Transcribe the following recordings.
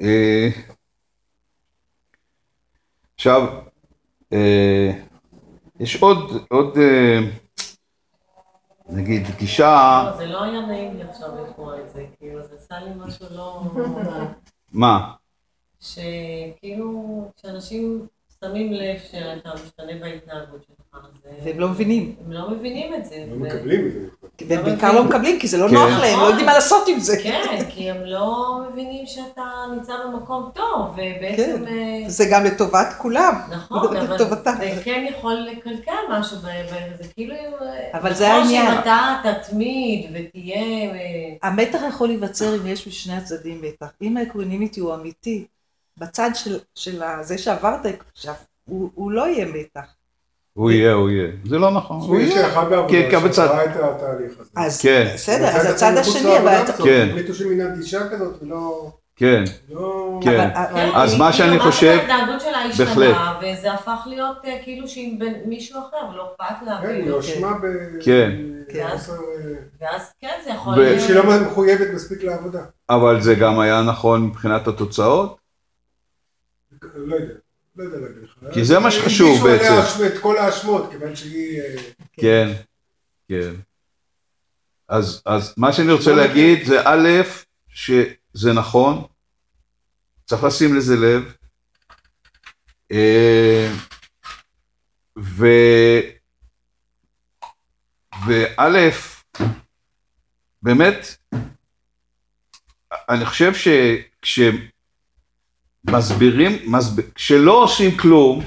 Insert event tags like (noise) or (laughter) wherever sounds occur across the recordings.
אה, עכשיו, אה, יש עוד, עוד, אה, נגיד, גישה, לא, זה לא היה נעים לי עכשיו לשמוע את זה, כאילו, זה עשה לי משהו לא... מה? שכאילו, כשאנשים שמים לב שאתה משתנה בהתנהגות שלך. והם לא מבינים. הם לא מבינים את זה. לא מקבלים את זה. והם בעיקר לא מקבלים, כי זה לא כן. נוח להם, לא יודעים מה לעשות עם זה. כן, כי הם לא מבינים שאתה נמצא במקום טוב, ובעצם... אה, זה גם לטובת כולם. נכון, אבל. זה כן יכול לקלקל משהו בערב, זה כאילו... אה, אבל זה העניין. שאם אתה תתמיד ותהיה... אה, המתח יכול להיווצר אם יש משני הצדדים מתח. אם ה equanimity הוא אמיתי, בצד של, זה שעברת הוא לא יהיה מתח. הוא יהיה, הוא יהיה. זה לא נכון, הוא יש לי יהיה. אחת כן, בעבודה שעברה את התהליך הזה. אז כן. בסדר, אז הצד השני, אבל... כן. החליטו שמנהג גישה כזאת ולא... כן, לא... כן. אז מה שאני כאילו, חושב- בהחלט. השתנה, וזה הפך להיות אה, כאילו שהיא בין מישהו אחר, ולא אכפת לה. כן, היא כאילו. הואשמה ב... כן. אה, ואז כן, זה יכול... להיות- שהיא לא מחויבת מספיק לעבודה. אבל זה גם היה נכון מבחינת התוצאות, לא יודע. לא יודע להגיד לך. כי זה מה שחשוב הגישו עליה בעצם. אש- את כל האשמות, כיוון שהיא... אה, כן, כן. אז, אז מה שאני רוצה לא להגיד זה א', שזה נכון, צריך לשים לזה לב, אה, ו... וא', באמת, אני חושב שכשמסבירים, מסב... כשלא עושים כלום,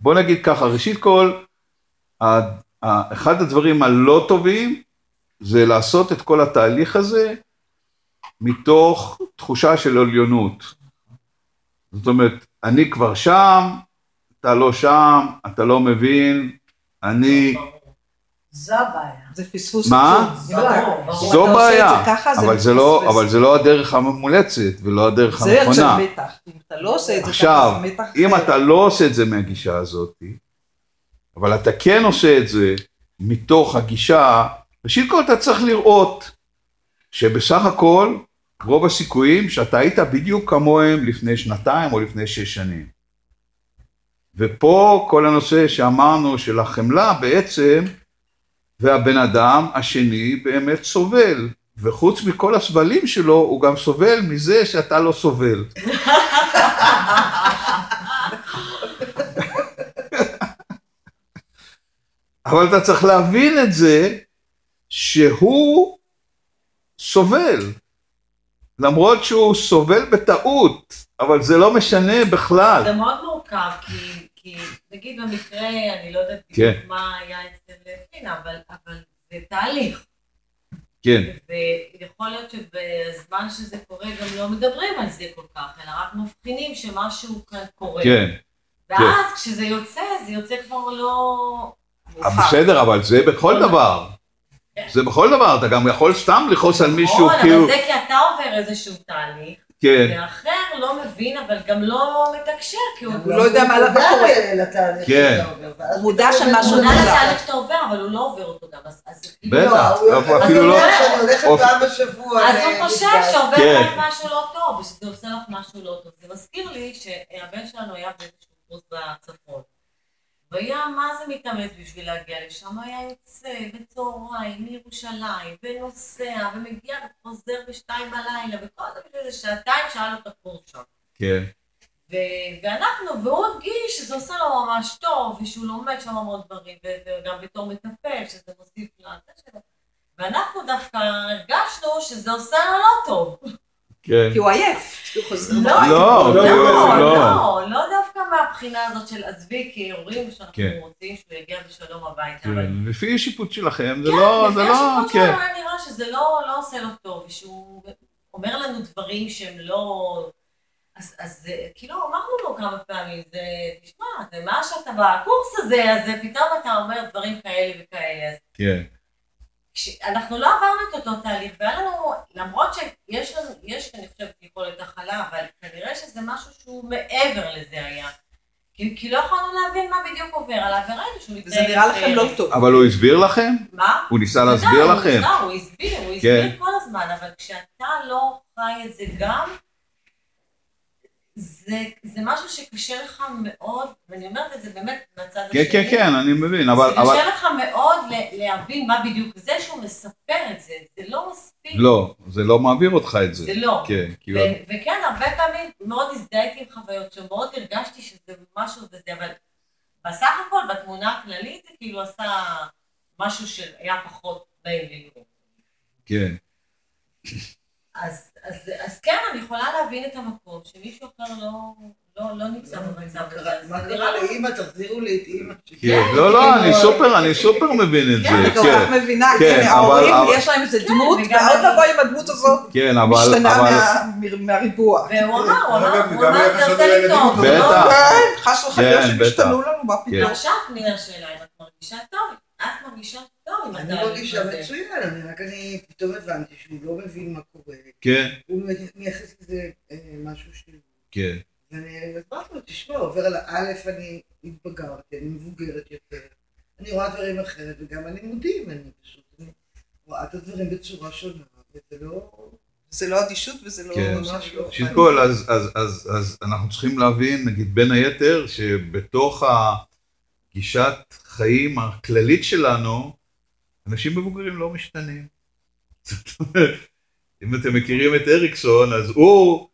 בוא נגיד ככה, ראשית כל, אחד הדברים הלא טובים זה לעשות את כל התהליך הזה מתוך תחושה של עליונות. זאת אומרת, אני כבר שם, אתה לא שם, אתה לא מבין, אני, זו הבעיה. זה פספוס מה? ברור. זו בעיה, זה זה אבל זה לא. אבל זה לא הדרך המומלצת ולא הדרך זה יוצר הנכונה. מתח. אם אתה לא עושה את זה עכשיו, ככה, זה מתח אם. אתה לא עושה את זה מהגישה הזאת, אבל אתה כן עושה את זה מתוך הגישה, ראשית כל אתה צריך לראות שבסך הכל רוב הסיכויים שאתה היית בדיוק כמוהם לפני שנתיים או לפני שש שנים. ופה כל הנושא שאמרנו של החמלה בעצם, והבן אדם השני באמת סובל, וחוץ מכל הסבלים שלו, הוא גם סובל מזה שאתה לא סובל. אבל אתה צריך להבין את זה שהוא סובל. למרות שהוא סובל בטעות, אבל זה לא משנה בכלל. זה מאוד מורכב, כי, כי נגיד במקרה, אני לא יודעת כן. מה היה אצל פינה, אבל, אבל זה תהליך. כן, ויכול להיות שבזמן שזה קורה גם לא מדברים על זה כל כך, אלא רק מבחינים שמשהו כאן קורה. כן. ואז כשזה יוצא, זה יוצא כבר לא... בסדר, אבל זה בכל דבר. זה בכל דבר, אתה גם יכול סתם לכעוס על מישהו, נכון, כאילו, אבל זה כי אתה עובר איזשהו תהליך, כן, ואחר לא מבין, אבל גם לא מתקשר, כי הוא לא יודע מה קורה. לתהליך כן. שאתה עובר, ואז הוא מודע שמשהו הוא מודע. לתהליך שאתה עובר, אבל הוא לא עובר אותו גם, כאילו... בטח. לא, אז אפילו לא- בשבוע אז הוא. חושב שעובר כן. לך משהו לא טוב, ושזה עושה לך משהו לא טוב. זה מזכיר לי שהבן שלנו היה באיזשהו קורס בצפון. והיה מה זה מתאמץ בשביל להגיע לשם, היה יוצא בצהריים מירושלים, ונוסע, ומגיע וחוזר בשתיים בלילה, וכל זה בשביל איזה שעתיים שהיה לו את הקורס שם. כן, ו- ואנחנו, והוא הרגיש שזה עושה לו ממש טוב, ושהוא לומד שם המון דברים, וגם בתור מטפל, שזה מוסיף לזה שלו. ואנחנו דווקא הרגשנו שזה עושה לו לא טוב. כן. כי הוא עייף. לא. לא, לא, לא, לא. לא, לא דווקא מהבחינה הזאת של עזבי כהורים, שאנחנו כן. רוצים שהוא יגיע בשלום הביתה. כן, לפי שיפוט שלכם, זה כן, לא, זה לפי לא, השיפוט שלנו כן, היה נראה שזה לא לא עושה לו טוב, ושהוא אומר לנו דברים שהם לא... אז, אז אה, כאילו אמרנו לו כמה פעמים, זה, תשמע, זה מה שאתה בקורס הזה, אז פתאום אתה אומר דברים כאלה וכאלה. כן, אנחנו לא עברנו את אותו תהליך, והיה לנו, למרות שיש לנו, יש, אני חושבת, יכולת הכלה, אבל כנראה שזה משהו שהוא מעבר לזה היה. כי, כי לא יכולנו להבין מה בדיוק עובר עליו, וראינו שהוא וזה נראה לכם לא טוב. אבל הוא הסביר לכם? מה? הוא ניסה להסביר הוא לכם? ניסה, הוא הסביר, הוא כן. הסביר כל הזמן, אבל כשאתה לא חי את זה גם, זה, זה משהו שקשה לך מאוד, ואני אומרת את זה באמת מהצד כן, השני. כן, כן, אני מבין, אבל... זה קשה לך מאוד להבין מה בדיוק זה שהוא מספר את זה, זה לא מספיק. לא, זה לא מעביר אותך את זה. זה לא. כן, כאילו... וכן, הרבה פעמים מאוד הזדהיתי עם חוויות שמאוד הרגשתי שזה משהו וזה, אבל בסך הכל, בתמונה הכללית, זה כאילו עשה משהו שהיה פחות נעים לראות. כן. אז, אז, אז כן, אני יכולה להבין את המקום שמישהו אחר לא, לא, לא נמצא במצב אז מה קרה לאימא? תחזירו לי את אימא. כן, לא, לא, כאילו- אני סופר, אני סופר מבין את כן, זה, אני כל כך כן, מבינה, כן, כן, אבל- ההורים, יש להם איזה כן, דמות, ועוד לבוא עם הדמות הזאת, כן, אבל, משתנה אבל, מה- מ- מהריבוע. והוא אמר, הוא אמר, זה עושה לי טוב. בטח. כן, חס וחלילה כן, שהם בטח. השתנו לנו, מה כן. פתאום. ועכשיו פנינה השאלה אם את מרגישה טוב, את מרגישה טוב אני מרגישה. מצוין, אני רק אני פתאום הבנתי שהוא לא מבין מה קורה. כן, הוא מייחס לזה אה, משהו של... כן, ואני הסברתי לו, תשמע, עובר על א', אני התבגרתי, אני מבוגרת יותר, אני רואה דברים אחרת, וגם הלימודים, אני פשוט אני רואה את הדברים בצורה שונה, וזה לא... זה לא אדישות וזה לא... כן. ממש לא. ראשית כל, אז, אז, אז, אז אנחנו צריכים להבין, נגיד, בין היתר, שבתוך הגישת חיים הכללית שלנו, אנשים מבוגרים לא משתנים. (laughs) זאת אומרת, אם אתם מכירים את אריקסון, אז הוא,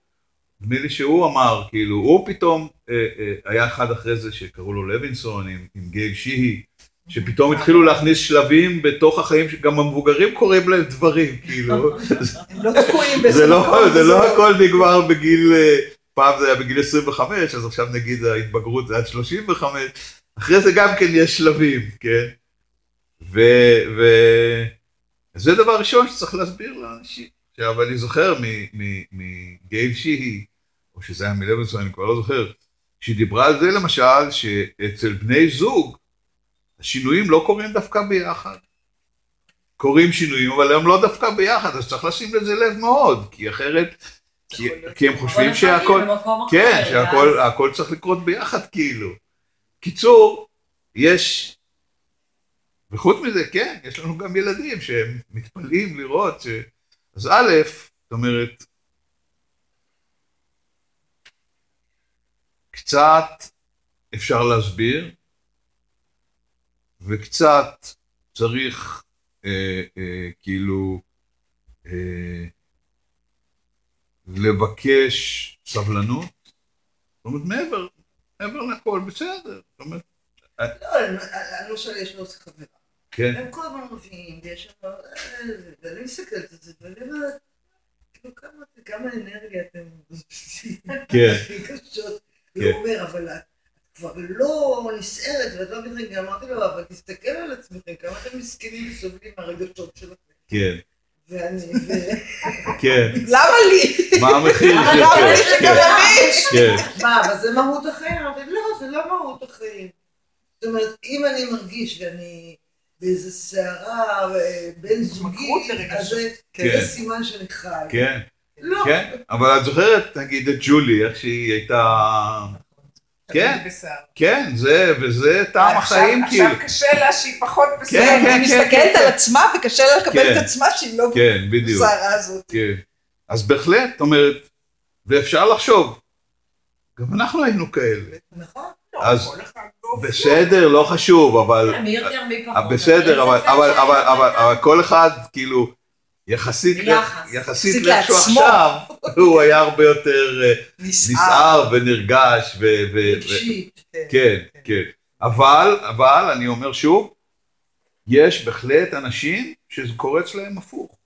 נדמה לי שהוא אמר, כאילו, הוא פתאום, אה, אה, היה אחד אחרי זה שקראו לו לוינסון עם, עם גייל שיהי, שפתאום התחילו להכניס שלבים בתוך החיים, שגם המבוגרים קוראים להם דברים, כאילו. (laughs) הם לא תקועים באיזה זה לא, זה לא. הכל נגמר בגיל, אה, פעם זה היה בגיל 25, אז עכשיו נגיד ההתבגרות זה עד 35, אחרי זה גם כן יש שלבים, כן? ו... ו... זה דבר ראשון שצריך להסביר לאנשים. עכשיו, אני זוכר מגייל שיהי, או שזה היה מלבנסון, אני כבר לא זוכר, שהיא דיברה על זה למשל, שאצל בני זוג, השינויים לא קורים דווקא ביחד. קורים שינויים, אבל הם לא דווקא ביחד, אז צריך לשים לזה לב מאוד, כי אחרת, כי, כי הם חושבים שהכל, כן, שהכל הכל צריך לקרות ביחד כאילו. קיצור, יש, וחוץ מזה, כן, יש לנו גם ילדים שהם מתפלאים לראות ש... אז א', זאת אומרת, קצת אפשר להסביר, וקצת צריך אה, אה, כאילו אה, לבקש סבלנות. זאת אומרת, מעבר, מעבר לכל, בסדר. זאת אומרת, לא, אני- אני למשל יש לו חברה. כן, הם כל הזמן מביאים, ויש שם... אה, ואני מסתכלת על זה, ואני אומרת, כאילו כמה, אנרגיה אתם. כן. כן. והוא אומר, אבל את כבר לא נסערת ואת לא מתרגשת. אמרתי לו, אבל תסתכל על עצמכם, כמה אתם מסכנים וסובלים מהרגשות שלכם. כן, ואני, ו... כן. למה לי? מה המחיר למה של לי כן, שגם אני? כן, מה, אבל זה מהות החיים? אמרתי, לא, זה לא מהות החיים. זאת אומרת, אם אני מרגיש ואני באיזה סערה אה, בין זוגי. אז זה כן. זה סימן שאני חי. כן, לא. כן. אבל את זוכרת, נגיד, את ג'ולי, איך שהיא הייתה... כן, כן, זה, וזה טעם החיים, כאילו. עכשיו קשה לה שהיא פחות בסדר. כן, כן, היא מסתכלת כן. על עצמה וקשה לה לקבל כן. את עצמה שהיא לא כן. בסערה הזאת. כן. אז בהחלט, זאת אומרת, ואפשר לחשוב, גם אנחנו היינו כאלה. נכון? אז בסדר, לא חשוב, אבל... מי יותר מי פחות. אה, בסדר, אבל כל אחד, כאילו, יחסית. יחסית לעצמו. עכשיו, הוא היה הרבה יותר אה, נסער. ונרגש, ו... ו- ו- רגשית. כן, כן. אבל, אבל, אני אומר שוב, יש בהחלט אנשים שזה קורה אצלהם הפוך.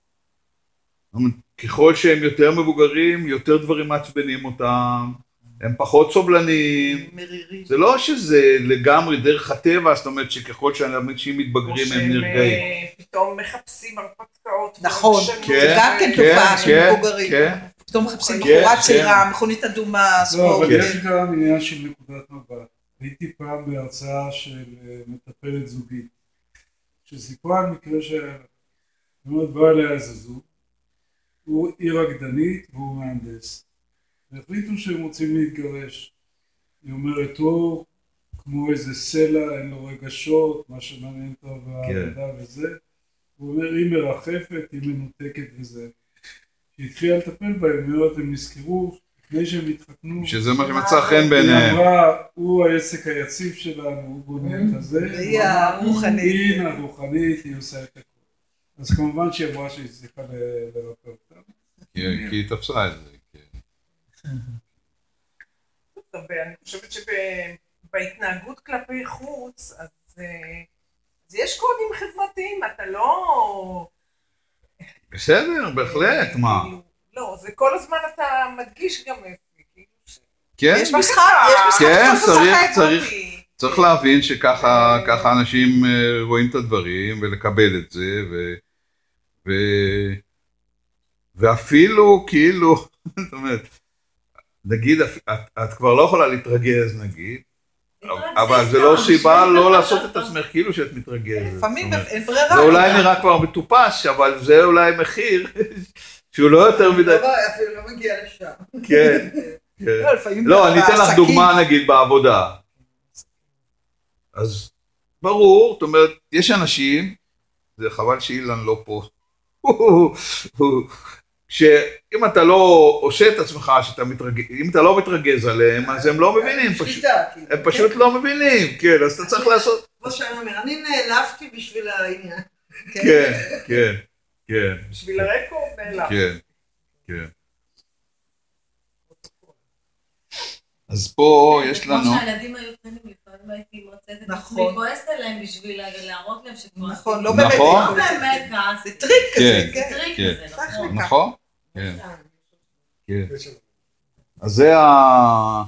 ככל שהם יותר מבוגרים, יותר דברים מעצבנים אותם, הם פחות סובלניים. מרירים. זה לא שזה לגמרי דרך הטבע, זאת אומרת שככל שאנשים מתבגרים הם נרגעים. פתאום מחפשים הרפתקאות. נכון. זה כן, גם כן כן, תופעה של כן, מבוגרים. כן. פתאום מחפשים כן, בחורה כן. צעירה, מכונית אדומה, לא, ספורט. אבל כן. יש גם עניין של נקודת מבט. הייתי פעם בהרצאה של אה, מטפלת זוגית, שסיפרה על מקרה אומרת, בא אליה איזה זוג, הוא עיר רקדנית והוא מהנדס. והחליטו שהם רוצים להתגרש. היא אומרת, הוא כמו איזה סלע, אין לו רגשות, מה שמעניין אותו בעבודה וזה. הוא אומר, היא מרחפת, היא מנותקת וזה. כשהיא התחילה לטפל בהם, היא אומרת, הם נזכרו לפני שהם התחתנו, שזה מה שמצא חן בעיניהם. היא אמרה, הוא העסק היציב שלנו, הוא בונה את הזה, והיא הרוחנית. היא הרוחנית, היא עושה את הכול. אז כמובן שהיא אמרה שהיא הצליחה לרפא אותם. כי כי היא תפסה את זה. ואני חושבת שבהתנהגות כלפי חוץ, אז אה, אז יש קודים חברתיים, אתה לא... בסדר, בהחלט, מה? כאילו, לא, זה כל הזמן אתה מדגיש גם איפה, כאילו ש... כן, יש משחק, יש משחק כן, צריך- צריך-. צריך להבין שככה ככה אנשים אה, רואים את הדברים ולקבל את זה, ו, ו, ואפילו כאילו, (laughs) זאת אומרת, נגיד, את, את כבר לא יכולה להתרגז נגיד, אבל זה לא סיבה לא לעשות את עצמך כאילו שאת מתרגזת. לפעמים זאת אומרת, אין ברירה. זה אולי נראה כבר מטופש, אבל זה אולי מחיר (laughs) שהוא לא יותר מדי, לא, אפילו לא מגיע לשם. כן, (laughs) כן. לא, לפעמים לא, אני אתן לך דוגמה נגיד בעבודה. אז ברור, זאת אומרת, יש אנשים, זה חבל שאילן לא פה, (laughs) שאם אתה לא עושה את עצמך, שאתה מתרגז, אם אתה לא מתרגז עליהם, אז הם לא מבינים, פשוט, כאילו. הם פשוט לא מבינים, כן, אז אתה צריך לעשות, כמו שאני אומר, אני נעלבתי בשביל העניין. כן, כן, כן, בשביל הרקורד נעלם. כן, כן. אז פה יש לנו, כמו שהילדים היו קטנים, לפעמים הייתי מוצאת את עצמי נכון. כועסת עליהם בשביל להראות להם שכבר... נכון, לא באמת באמת. נכון. לא באמת כעס, זה טריק כזה, כן. זה כן. טריק כן. כזה, נכון. לקחת. נכון? כן, כן. אז זה ה...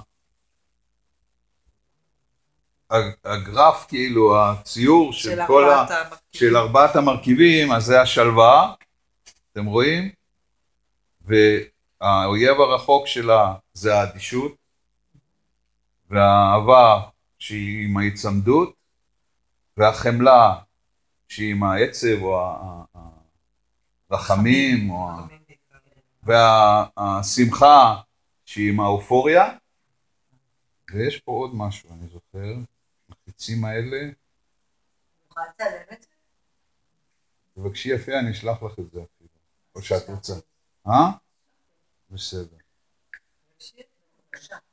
הג- הגרף, כאילו, הציור של של כל ה... המרכיבים. של ארבעת המרכיבים, אז זה השלווה, אתם רואים? והאויב הרחוק שלה זה האדישות, והאהבה שהיא עם ההיצמדות, והחמלה שהיא עם העצב או הרחמים, או ה- והשמחה שהיא עם האופוריה, ויש פה עוד משהו, אני זוכר, החיצים האלה? תבקשי יפה, אני אשלח לך את זה אפילו, או שאת רוצה. אה? בסדר.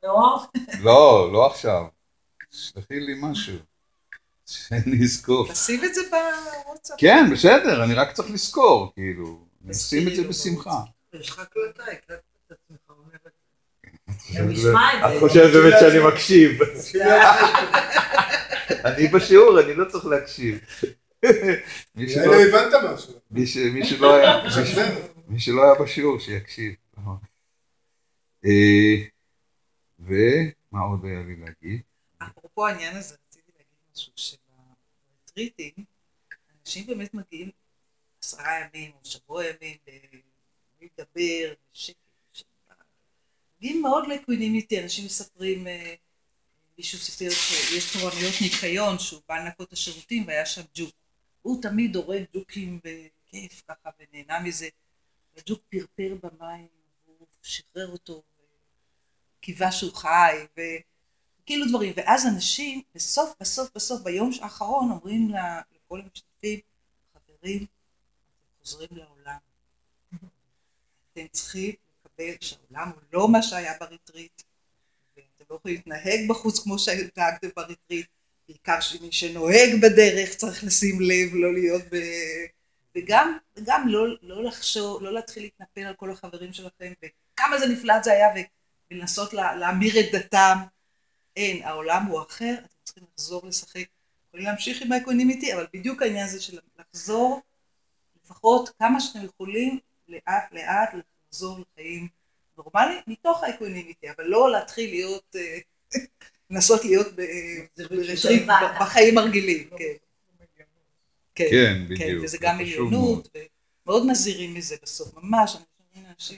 לא? לא, לא עכשיו. תשלחי לי משהו. שאני אזכור. תשים את זה בוואטסאפ. כן, בסדר, אני רק צריך לזכור, כאילו. נשים את זה בשמחה. יש לך הקלטה, הקלטת את עצמך אומרת. את זה. את חושבת באמת שאני מקשיב. (laughs) אני בשיעור, אני לא צריך להקשיב. (laughs) מי שלא- לא הבנת משהו. מי ש- מי שלא היה- מי (laughs) ש- בסדר. מי שלא היה בשיעור, שיקשיב. אה, ומה עוד היה לי להגיד? אפרופו העניין הזה, רציתי להגיד משהו שבריטריטים, אנשים באמת מגיעים עשרה ימים או שבוע ימים לדבר, בשקט. מגיעים מאוד לאקווינימיטי, אנשים מספרים, אה, מישהו סיפר שיש תורנויות ניקיון שהוא בא לנקות את השירותים והיה שם ג'וק. הוא תמיד הורג ג'וקים בכיף ככה ונהנה מזה. הג'וק פרפר במים, והוא שחרר אותו, קיווה שהוא חי, ו... כאילו דברים, ואז אנשים בסוף בסוף בסוף ביום האחרון אומרים לכל המשתתפים, חברים, אתם חוזרים לעולם. אתם צריכים לקבל שהעולם הוא לא מה שהיה ב retreat, ואתם לא יכולים להתנהג בחוץ כמו שהתנהגתם ב retreat, בעיקר שמי שנוהג בדרך צריך לשים לב, לא להיות ב... וגם, וגם לא, לא לחשוב, לא להתחיל להתנפל על כל החברים שלכם, וכמה זה נפלא זה היה, ולנסות לה, להמיר את דתם. אין, העולם הוא אחר, אתם צריכים לחזור לשחק. יכולים להמשיך עם האקונימיטי, אבל בדיוק העניין הזה של לחזור, לפחות כמה שאתם יכולים, לאט לאט לחזור לחיים נורמליים, מתוך האקונימיטי, אבל לא להתחיל להיות, אה, (laughs) לנסות להיות. בחיים הרגילים, כן. כן, כן, כן, בדיוק. וזה גם עליונות, ומאוד מזהירים מזה בסוף, ממש,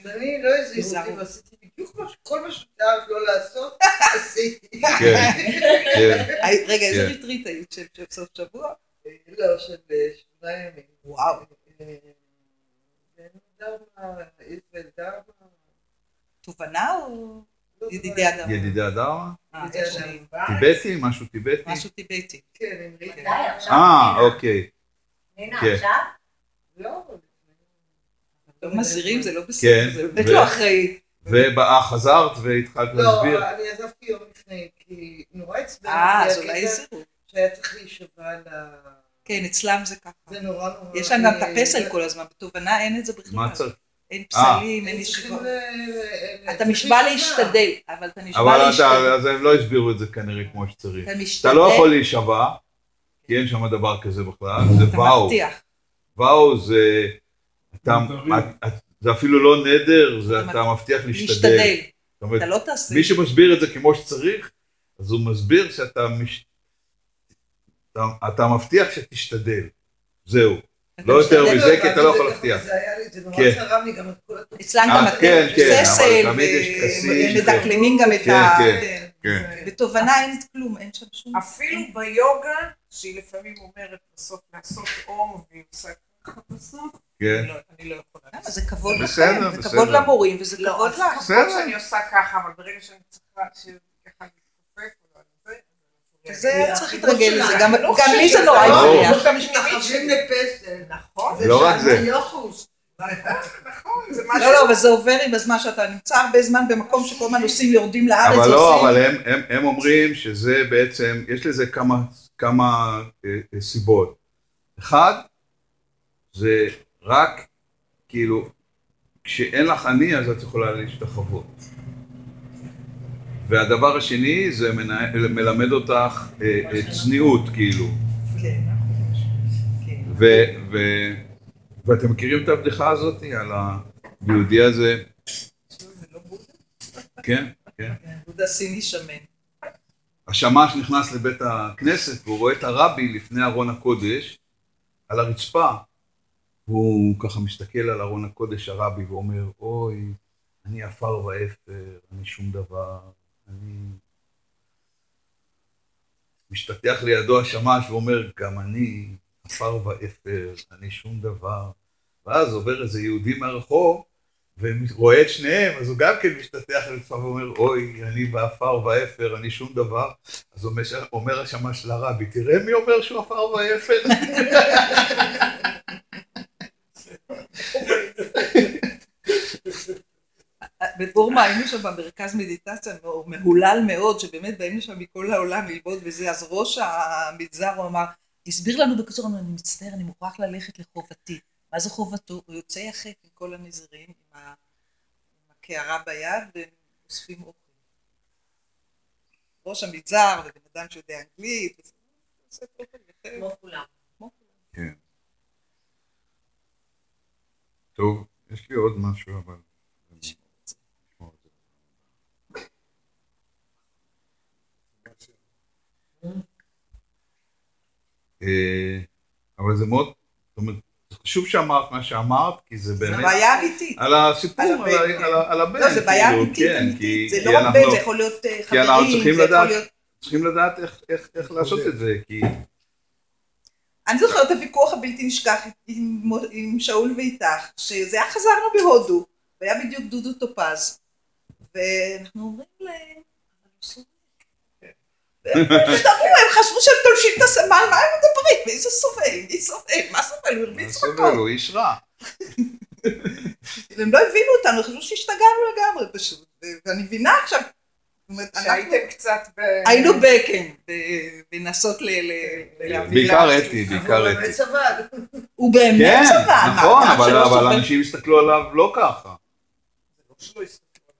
אני לא. ועשיתי בדיוק מה שכל מה שתיארת לא לעשות, (laughs) עשיתי. כן, כן. רגע, איזה כן. ריטריט היית של סוף שבוע? לא, של אה, שמונה ימים. וואו, אה. תובנה או לא ידידי אדמה? אה, ידידי. שלי? טיבטי? משהו טיבטי? משהו טיבטי. כן. אה. אוקיי. נינה, כן. עכשיו? לא, לא מזהירים, זה לא כן, בסדר, זה באמת ו- לא אחראי. ובאה, חזרת והתחלת לא, להסביר. אני עזבתי יום לפני, כי נורא עצבן אה, אז אולי זהו. שהיה צריך להישבע ל... כן, אצלם זה ככה. זה נורא נורא... יש להם גם את אה, הפסל כל הזמן, בתובנה אין את זה בכלל. מה צריך? אין פסלים, אין ישיבות. ל- אתה נשבע. להשתדל, אבל אתה נשבע אבל להשתדל. אתה, אז הם לא הסבירו את זה כנראה כמו שצריך. אתה אתה משתדל, לא יכול להישבע, כי אין שם דבר כזה בכלל, זה אתה ואו. מבטיח. ואו זה, אתה. את- זה אפילו לא נדר, זה אתה מבטיח להשתדל. להשתדל. אתה לא תעשה. מי שמסביר את זה כמו שצריך, אז הוא מסביר שאתה מש... אתה, אתה מבטיח שתשתדל. זהו. לא יותר. מזה, כי אתה לא יכול להבטיח. זה היה לי, זה נורא כן. צרם לי גם את כל התוצאה. אצלם אה, גם כן, כן, יש טקסים, והם כן. גם את כן, ה... כן. כן. כן. בתובנה אין כלום, אין שם שום... אפילו ביוגה, שהיא לפעמים אומרת בסוף לעשות אום, והיא עושה ככה בסוף, כן. אני לא- אני לא יכולה. זה כבוד לכם, זה. כבוד למורים, וזה לא, כבוד לך. בסדר. שאני עושה ככה, אבל ברגע שאני צריכה שככה להתכופף או לא, זה, צריך להתרגל. לזה, גם לא גם לי זה נורא. הפריע. לפסל. נכון, לא רק זה. נכון, זה משהו... לא, לא, אבל זה עובר עם הזמן שאתה נמצא הרבה זמן במקום שכל הזמן נוסעים יורדים לארץ. אבל לא, אבל הם, הם, הם אומרים שזה בעצם, יש לזה כמה, כמה אה, אה, סיבות. אחד, זה רק, כאילו, כשאין לך אני אז את יכולה להשתחוות. והדבר השני זה מנה, מלמד אותך אה, אה, צניעות, כאילו. כן, כן. ו, ו, ואתם מכירים את הבדיחה הזאת על היהודי הזה? זה לא בודה. כן, כן. בודה סיני שמן. השמש נכנס לבית הכנסת והוא רואה את הרבי לפני ארון הקודש על הרצפה. והוא ככה מסתכל על ארון הקודש הרבי ואומר, אוי, אני עפר ואפר, אני שום דבר, אני... משתטח לידו השמש ואומר, גם אני עפר ואפר, אני שום דבר. ואז עובר איזה יהודי מהרחוב ורואה את שניהם, אז הוא גם כן משתטח לרצפה ואומר, אוי, אני בעפר ואפר, אני שום דבר. אז אומר השמש לרבי, תראה מי אומר שהוא עפר ואפר. (laughs) בבורמה היינו שם במרכז מדיטציה מהולל מאוד, שבאמת באים לשם מכל העולם ללמוד וזה, אז ראש המגזר הוא אמר, הסביר לנו בקיצור, אני מצטער, אני מוכרח ללכת לחובתי. מה זה חובתו? הוא יוצא יחף עם כל הנזירים, עם הקערה ביד, והם אוספים אוכל. ראש המגזר, ובן אדם שיודע אנגלית, וזה. כמו כולם. כן. טוב, יש לי עוד משהו, אבל... נשמור את זה. אה, אבל זה מאוד, זאת אומרת, חשוב שאמרת מה שאמרת, כי זה באמת בעיה אמיתית. על הסיפור, על הבן, כן. לא, זה בעיה כאילו, אמיתית, כן, אמיתית. כי- זה כי לא רק בן, זה יכול להיות אה, כי אנחנו חברים, צריכים זה יכול לדעת- להיות... צריכים לדעת איך- לעשות את זה, כי... אני זוכרת את הוויכוח הבלתי נשכח עם, שאול ואיתך, שזה היה חזרנו בהודו, והיה בדיוק דודו טופז, ואנחנו אומרים להם. והם הם חשבו שהם תולשים את הסמל, מה הם מדברים? מי זה סובל? מי סובל? מה סובל? הוא הרביץ סובל, מכות. הוא איש רע. והם לא הבינו אותנו, הם חשבו שהשתגענו לגמרי פשוט. ואני מבינה עכשיו, שהייתם קצת ב... היינו בקן, ב- בנסות ל... ל- להבין. בעיקר. אתי, בעיקר הוא אתי. באמת סבל. הוא באמת כן, סבל. מה, נכון, אבל סובל? אנשים הסתכלו עליו לא ככה. יסתכלו.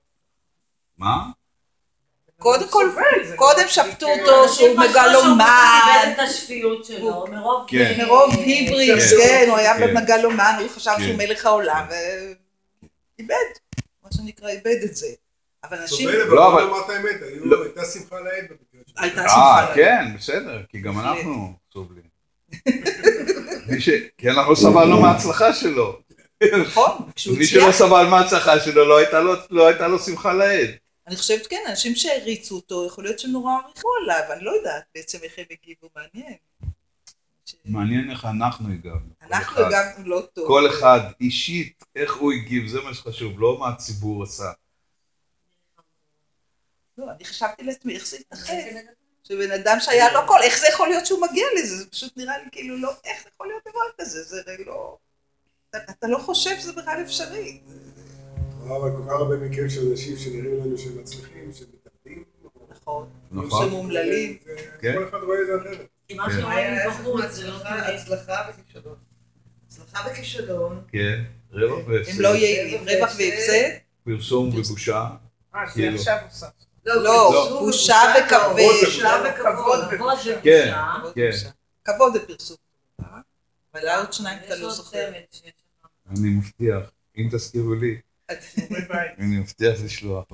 מה? קודם כל, זה קודם לא שפטו מספיק, אותו שהוא מגלומן, מרוב... כן. אה, מרוב היבריס, כן. כן, הוא היה כן. מגלומן, הוא חשב כן. שהוא מלך העולם, ואיבד, מה שנקרא, איבד את זה. אבל אנשים, סובל, אבל לא, בוא אבל- נאמר את האמת, לא. הייתה שמחה לאיד. הייתה אה, שמחה. כן, בסדר, כי גם. אנחנו סובלים. כי אנחנו סבלנו מההצלחה שלו. נכון, כשהוא מי שלא הצליח, סבל מההצלחה שלו, לא הייתה לו- לא הייתה לו שמחה לאיד. אני חושבת, כן, אנשים שהריצו אותו, יכול להיות שנורא עריכו עליו, אני לא יודעת בעצם איך הם הגיבו, מעניין. מעניין איך אנחנו הגבנו. אנחנו. הגבנו לא טוב. כל אחד אישית, איך הוא הגיב, זה מה שחשוב, לא מה הציבור עשה. לא, אני חשבתי לעצמי, איך זה ייתכן? שבן אדם שהיה לו קול, איך זה יכול להיות שהוא מגיע לזה? זה פשוט נראה לי כאילו לא, איך זה יכול להיות דבר כזה? זה הרי לא... אתה לא חושב שזה בכלל אפשרי. אבל כל כך הרבה מקרים של אנשים שנראים לנו שהם מצליחים, שמתאבדים. נכון. נכון. שמומללים. כן. כל אחד רואה את זה אחרת. כי מה כן. שרואים היה ההפך בחוץ זה לא. הצלחה וכישלון. הצלחה וכישלון. כן, רווח הם והפסד, לא יעילים, רווח והפסד, פרסום ובושה. אה, זה כאילו. עכשיו עושה. לא, בושה ובושה, וכבד. בושה וכבוד. כבוד כבוד ובושה. כן. כן. כבוד זה פרסום. אבל עוד שניים אתה לא זוכר. אני מבטיח, אם תזכירו לי. אני מבטיח לשלוח.